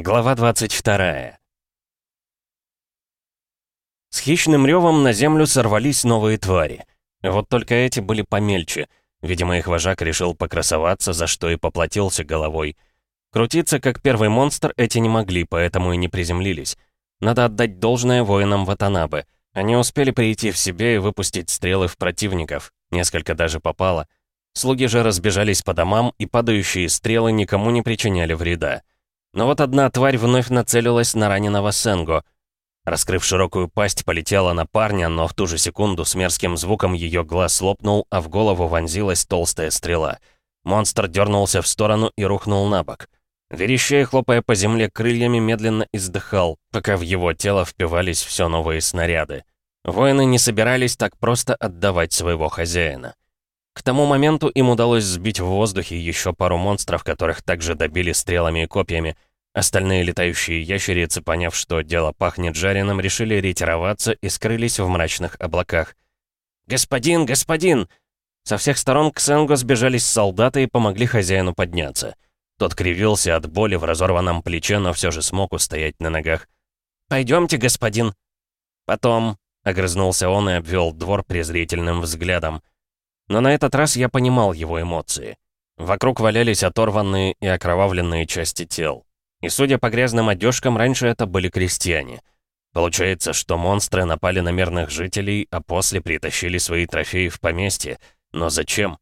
Глава 22 С хищным ревом на землю сорвались новые твари. Вот только эти были помельче. Видимо, их вожак решил покрасоваться, за что и поплатился головой. Крутиться, как первый монстр, эти не могли, поэтому и не приземлились. Надо отдать должное воинам Ватанабе. Они успели прийти в себе и выпустить стрелы в противников. Несколько даже попало. Слуги же разбежались по домам, и падающие стрелы никому не причиняли вреда. Но вот одна тварь вновь нацелилась на раненого Сенго. Раскрыв широкую пасть, полетела на парня, но в ту же секунду с мерзким звуком ее глаз лопнул, а в голову вонзилась толстая стрела. Монстр дернулся в сторону и рухнул на бок. Верещая, хлопая по земле крыльями, медленно издыхал, пока в его тело впивались все новые снаряды. Воины не собирались так просто отдавать своего хозяина. К тому моменту им удалось сбить в воздухе еще пару монстров, которых также добили стрелами и копьями. Остальные летающие ящерицы, поняв, что дело пахнет жареным, решили ретироваться и скрылись в мрачных облаках. «Господин, господин!» Со всех сторон к Сенгу сбежались солдаты и помогли хозяину подняться. Тот кривился от боли в разорванном плече, но все же смог устоять на ногах. «Пойдемте, господин!» «Потом», — огрызнулся он и обвел двор презрительным взглядом. Но на этот раз я понимал его эмоции. Вокруг валялись оторванные и окровавленные части тел. И судя по грязным одежкам, раньше это были крестьяне. Получается, что монстры напали на мирных жителей, а после притащили свои трофеи в поместье. Но зачем?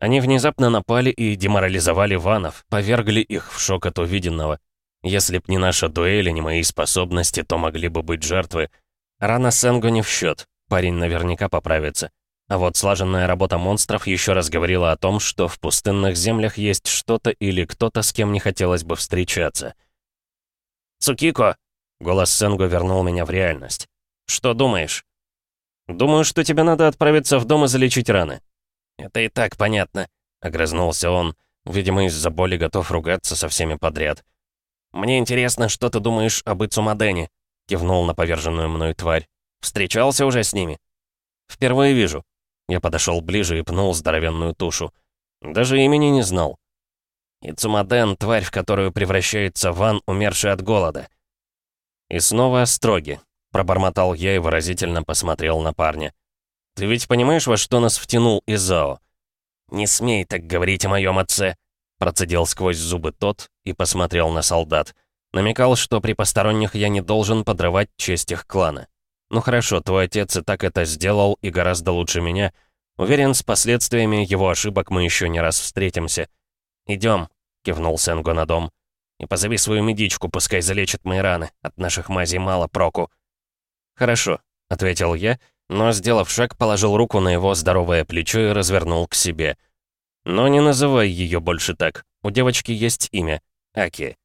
Они внезапно напали и деморализовали ванов, повергли их в шок от увиденного. Если б не наша дуэль и не мои способности, то могли бы быть жертвы. Рана Сенгу не в счет. Парень наверняка поправится. А вот слаженная работа монстров еще раз говорила о том, что в пустынных землях есть что-то или кто-то, с кем не хотелось бы встречаться. «Цукико!» — голос Сенгу вернул меня в реальность. «Что думаешь?» «Думаю, что тебе надо отправиться в дом и залечить раны». «Это и так понятно», — огрызнулся он, видимо, из-за боли готов ругаться со всеми подряд. «Мне интересно, что ты думаешь об Ицумадене?» — кивнул на поверженную мной тварь. «Встречался уже с ними?» «Впервые вижу», я подошел ближе и пнул здоровенную тушу. Даже имени не знал. Ицумаден — тварь, в которую превращается Ван, умерший от голода. И снова строги. Пробормотал я и выразительно посмотрел на парня. «Ты ведь понимаешь, во что нас втянул Изао?» «Не смей так говорить о моем отце!» Процедил сквозь зубы тот и посмотрел на солдат. Намекал, что при посторонних я не должен подрывать честь их клана. «Ну хорошо, твой отец и так это сделал, и гораздо лучше меня. Уверен, с последствиями его ошибок мы еще не раз встретимся. Идем», — кивнул Сенго на дом. «И позови свою медичку, пускай залечит мои раны. От наших мазей мало проку». «Хорошо», — ответил я, но, сделав шаг, положил руку на его здоровое плечо и развернул к себе. «Но не называй ее больше так. У девочки есть имя — Аки».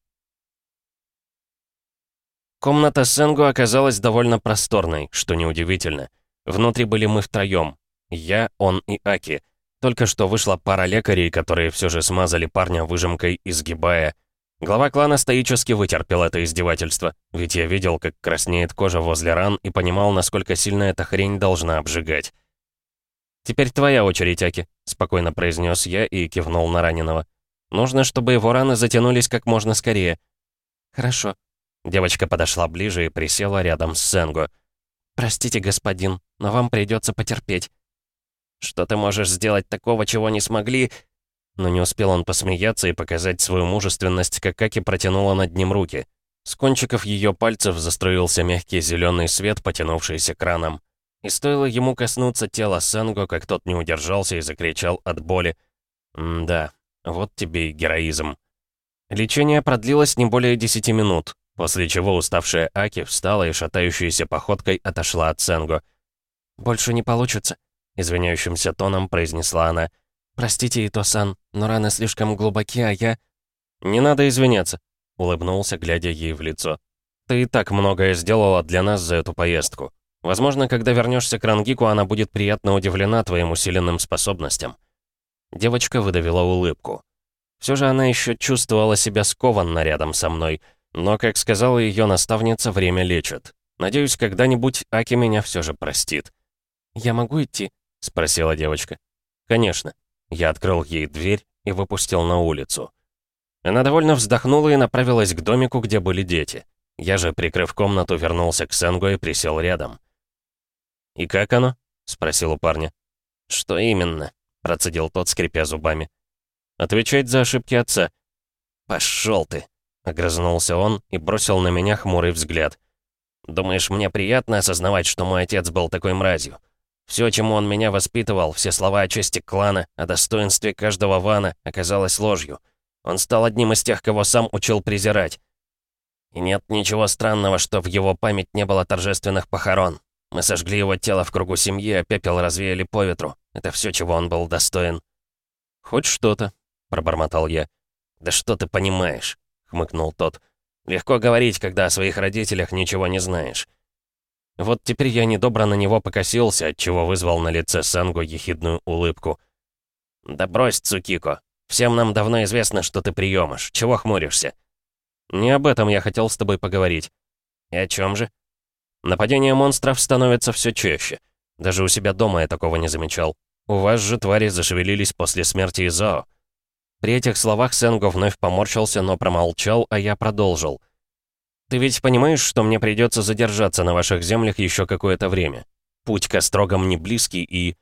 Комната Сенгу оказалась довольно просторной, что неудивительно. Внутри были мы втроем. Я, он и Аки. Только что вышла пара лекарей, которые все же смазали парня выжимкой, изгибая. Глава клана стоически вытерпел это издевательство, ведь я видел, как краснеет кожа возле ран и понимал, насколько сильно эта хрень должна обжигать. «Теперь твоя очередь, Аки», — спокойно произнес я и кивнул на раненого. «Нужно, чтобы его раны затянулись как можно скорее». «Хорошо», Девочка подошла ближе и присела рядом с Сенго. «Простите, господин, но вам придется потерпеть». «Что ты можешь сделать такого, чего не смогли?» Но не успел он посмеяться и показать свою мужественность, как Аки протянула над ним руки. С кончиков ее пальцев застроился мягкий зеленый свет, потянувшийся краном. И стоило ему коснуться тела Сенго, как тот не удержался и закричал от боли. «Да, вот тебе и героизм». Лечение продлилось не более десяти минут. После чего уставшая Аки встала и шатающейся походкой отошла от Сенго. «Больше не получится», — извиняющимся тоном произнесла она. «Простите, Ито-сан, но раны слишком глубоки, а я...» «Не надо извиняться», — улыбнулся, глядя ей в лицо. «Ты и так многое сделала для нас за эту поездку. Возможно, когда вернешься к Рангику, она будет приятно удивлена твоим усиленным способностям». Девочка выдавила улыбку. Все же она еще чувствовала себя скованно рядом со мной — но, как сказала ее наставница, время лечит. Надеюсь, когда-нибудь Аки меня все же простит. «Я могу идти?» — спросила девочка. «Конечно». Я открыл ей дверь и выпустил на улицу. Она довольно вздохнула и направилась к домику, где были дети. Я же, прикрыв комнату, вернулся к Сенгу и присел рядом. «И как оно?» — спросил у парня. «Что именно?» — процедил тот, скрипя зубами. «Отвечать за ошибки отца». «Пошёл ты!» — огрызнулся он и бросил на меня хмурый взгляд. «Думаешь, мне приятно осознавать, что мой отец был такой мразью? Все, чему он меня воспитывал, все слова о чести клана, о достоинстве каждого вана, оказалось ложью. Он стал одним из тех, кого сам учил презирать. И нет ничего странного, что в его память не было торжественных похорон. Мы сожгли его тело в кругу семьи, а пепел развеяли по ветру. Это все, чего он был достоин. «Хоть что-то», — пробормотал я. «Да что ты понимаешь?» — хмыкнул тот. «Легко говорить, когда о своих родителях ничего не знаешь». Вот теперь я недобро на него покосился, отчего вызвал на лице Сангу ехидную улыбку. «Да брось, Цукико. Всем нам давно известно, что ты приемыш. Чего хмуришься?» «Не об этом я хотел с тобой поговорить». «И о чем же?» «Нападения монстров становятся все чаще. Даже у себя дома я такого не замечал. У вас же твари зашевелились после смерти Изао». При этих словах Сенго вновь поморщился, но промолчал, а я продолжил. «Ты ведь понимаешь, что мне придется задержаться на ваших землях еще какое-то время? Путь к острогам не близкий и...»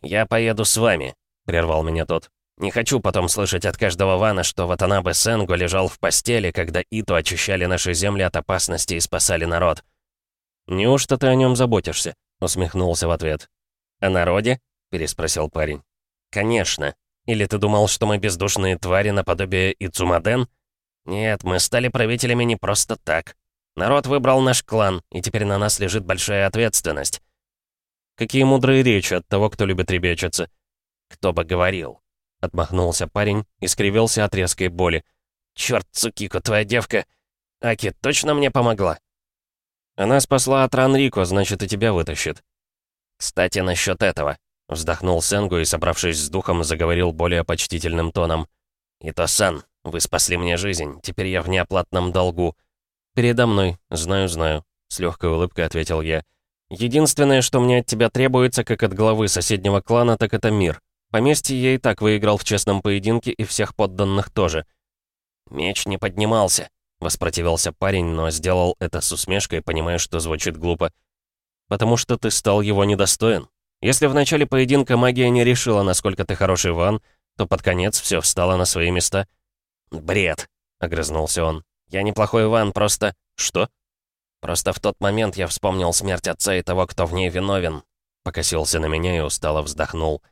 «Я поеду с вами», — прервал меня тот. Не хочу потом слышать от каждого вана, что Ватанабе Сенго лежал в постели, когда Ито очищали наши земли от опасности и спасали народ. «Неужто ты о нем заботишься?» — усмехнулся в ответ. «О народе?» — переспросил парень. «Конечно. Или ты думал, что мы бездушные твари наподобие Ицумаден? Нет, мы стали правителями не просто так. Народ выбрал наш клан, и теперь на нас лежит большая ответственность». «Какие мудрые речи от того, кто любит ребячиться?» «Кто бы говорил?» Отмахнулся парень и скривился от резкой боли. «Чёрт, Цукико, твоя девка! Аки точно мне помогла?» «Она спасла от Ранрико, значит, и тебя вытащит». «Кстати, насчет этого», — вздохнул Сенгу и, собравшись с духом, заговорил более почтительным тоном. «Ито-сан, вы спасли мне жизнь, теперь я в неоплатном долгу». «Передо мной, знаю-знаю», — с легкой улыбкой ответил я. «Единственное, что мне от тебя требуется, как от главы соседнего клана, так это мир. Поместье я и так выиграл в честном поединке и всех подданных тоже. «Меч не поднимался», — воспротивился парень, но сделал это с усмешкой, понимая, что звучит глупо. «Потому что ты стал его недостоин. Если в начале поединка магия не решила, насколько ты хороший ван, то под конец все встало на свои места». «Бред», — огрызнулся он. «Я неплохой ван, просто...» «Что?» «Просто в тот момент я вспомнил смерть отца и того, кто в ней виновен». Покосился на меня и устало вздохнул.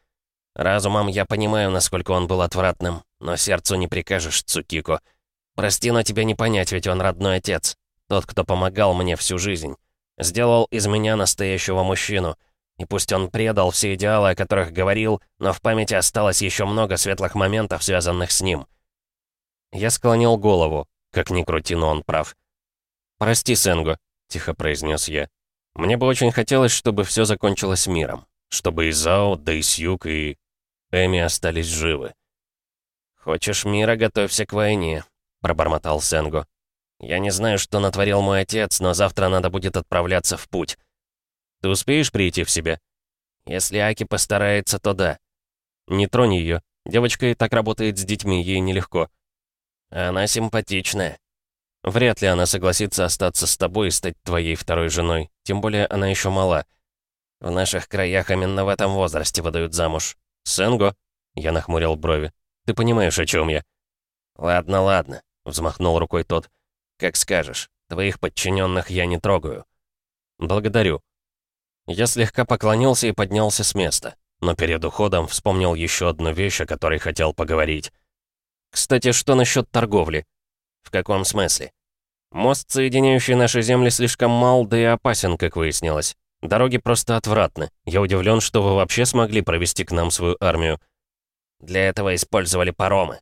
Разумом я понимаю, насколько он был отвратным, но сердцу не прикажешь, Цукико. Прости, но тебе не понять, ведь он родной отец. Тот, кто помогал мне всю жизнь. Сделал из меня настоящего мужчину. И пусть он предал все идеалы, о которых говорил, но в памяти осталось еще много светлых моментов, связанных с ним. Я склонил голову. Как ни крути, но он прав. «Прости, Сенго», — тихо произнес я. «Мне бы очень хотелось, чтобы все закончилось миром. Чтобы и Зао, да и Сьюк, и Эми остались живы. «Хочешь мира, готовься к войне», — пробормотал Сенго. «Я не знаю, что натворил мой отец, но завтра надо будет отправляться в путь. Ты успеешь прийти в себя? Если Аки постарается, то да. Не тронь ее. Девочка и так работает с детьми, ей нелегко. Она симпатичная. Вряд ли она согласится остаться с тобой и стать твоей второй женой. Тем более она еще мала. В наших краях именно в этом возрасте выдают замуж. «Сенго?» Я нахмурил брови. «Ты понимаешь, о чем я?» «Ладно, ладно», — взмахнул рукой тот. «Как скажешь. Твоих подчиненных я не трогаю». «Благодарю». Я слегка поклонился и поднялся с места, но перед уходом вспомнил еще одну вещь, о которой хотел поговорить. «Кстати, что насчет торговли?» «В каком смысле?» «Мост, соединяющий наши земли, слишком мал, да и опасен, как выяснилось. Дороги просто отвратны. Я удивлен, что вы вообще смогли провести к нам свою армию. Для этого использовали паромы.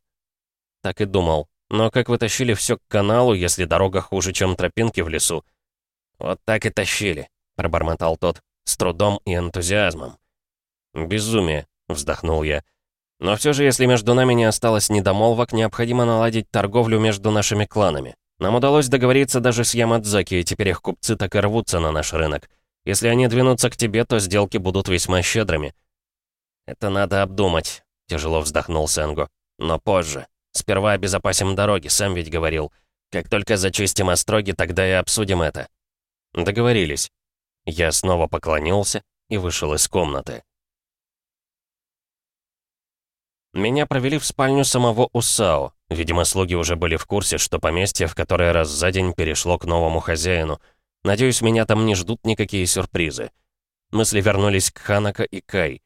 Так и думал. Но как вы тащили все к каналу, если дорога хуже, чем тропинки в лесу? Вот так и тащили, пробормотал тот, с трудом и энтузиазмом. Безумие, вздохнул я. Но все же, если между нами не осталось недомолвок, необходимо наладить торговлю между нашими кланами. Нам удалось договориться даже с Ямадзаки, и теперь их купцы так и рвутся на наш рынок. Если они двинутся к тебе, то сделки будут весьма щедрыми». «Это надо обдумать», — тяжело вздохнул Сенго. «Но позже. Сперва обезопасим дороги, сам ведь говорил. Как только зачистим остроги, тогда и обсудим это». Договорились. Я снова поклонился и вышел из комнаты. Меня провели в спальню самого Усао. Видимо, слуги уже были в курсе, что поместье в который раз за день перешло к новому хозяину. Надеюсь, меня там не ждут никакие сюрпризы. Мысли вернулись к Ханака и Кай.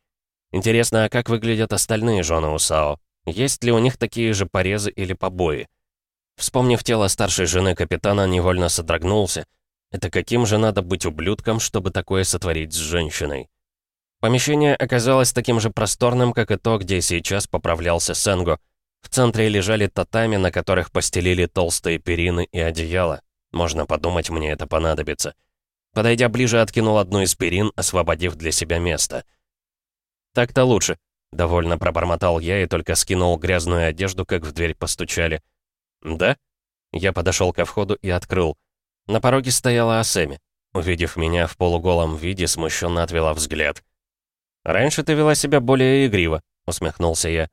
Интересно, а как выглядят остальные жены Усао? Есть ли у них такие же порезы или побои? Вспомнив тело старшей жены капитана, невольно содрогнулся. Это каким же надо быть ублюдком, чтобы такое сотворить с женщиной? Помещение оказалось таким же просторным, как и то, где сейчас поправлялся Сенго. В центре лежали татами, на которых постелили толстые перины и одеяла. Можно подумать, мне это понадобится. Подойдя ближе, откинул одну из перин, освободив для себя место. «Так-то лучше», — довольно пробормотал я и только скинул грязную одежду, как в дверь постучали. «Да?» Я подошел ко входу и открыл. На пороге стояла Асеми. Увидев меня в полуголом виде, смущенно отвела взгляд. «Раньше ты вела себя более игриво», — усмехнулся я.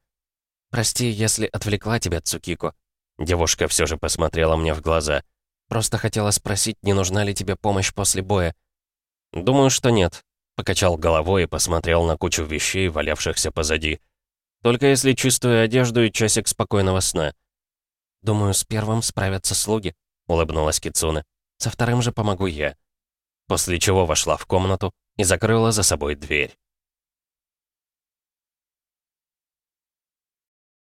«Прости, если отвлекла тебя, Цукико». Девушка все же посмотрела мне в глаза. «Просто хотела спросить, не нужна ли тебе помощь после боя?» «Думаю, что нет», — покачал головой и посмотрел на кучу вещей, валявшихся позади. «Только если чистую одежду и часик спокойного сна». «Думаю, с первым справятся слуги», — улыбнулась Кицуна. «Со вторым же помогу я». После чего вошла в комнату и закрыла за собой дверь.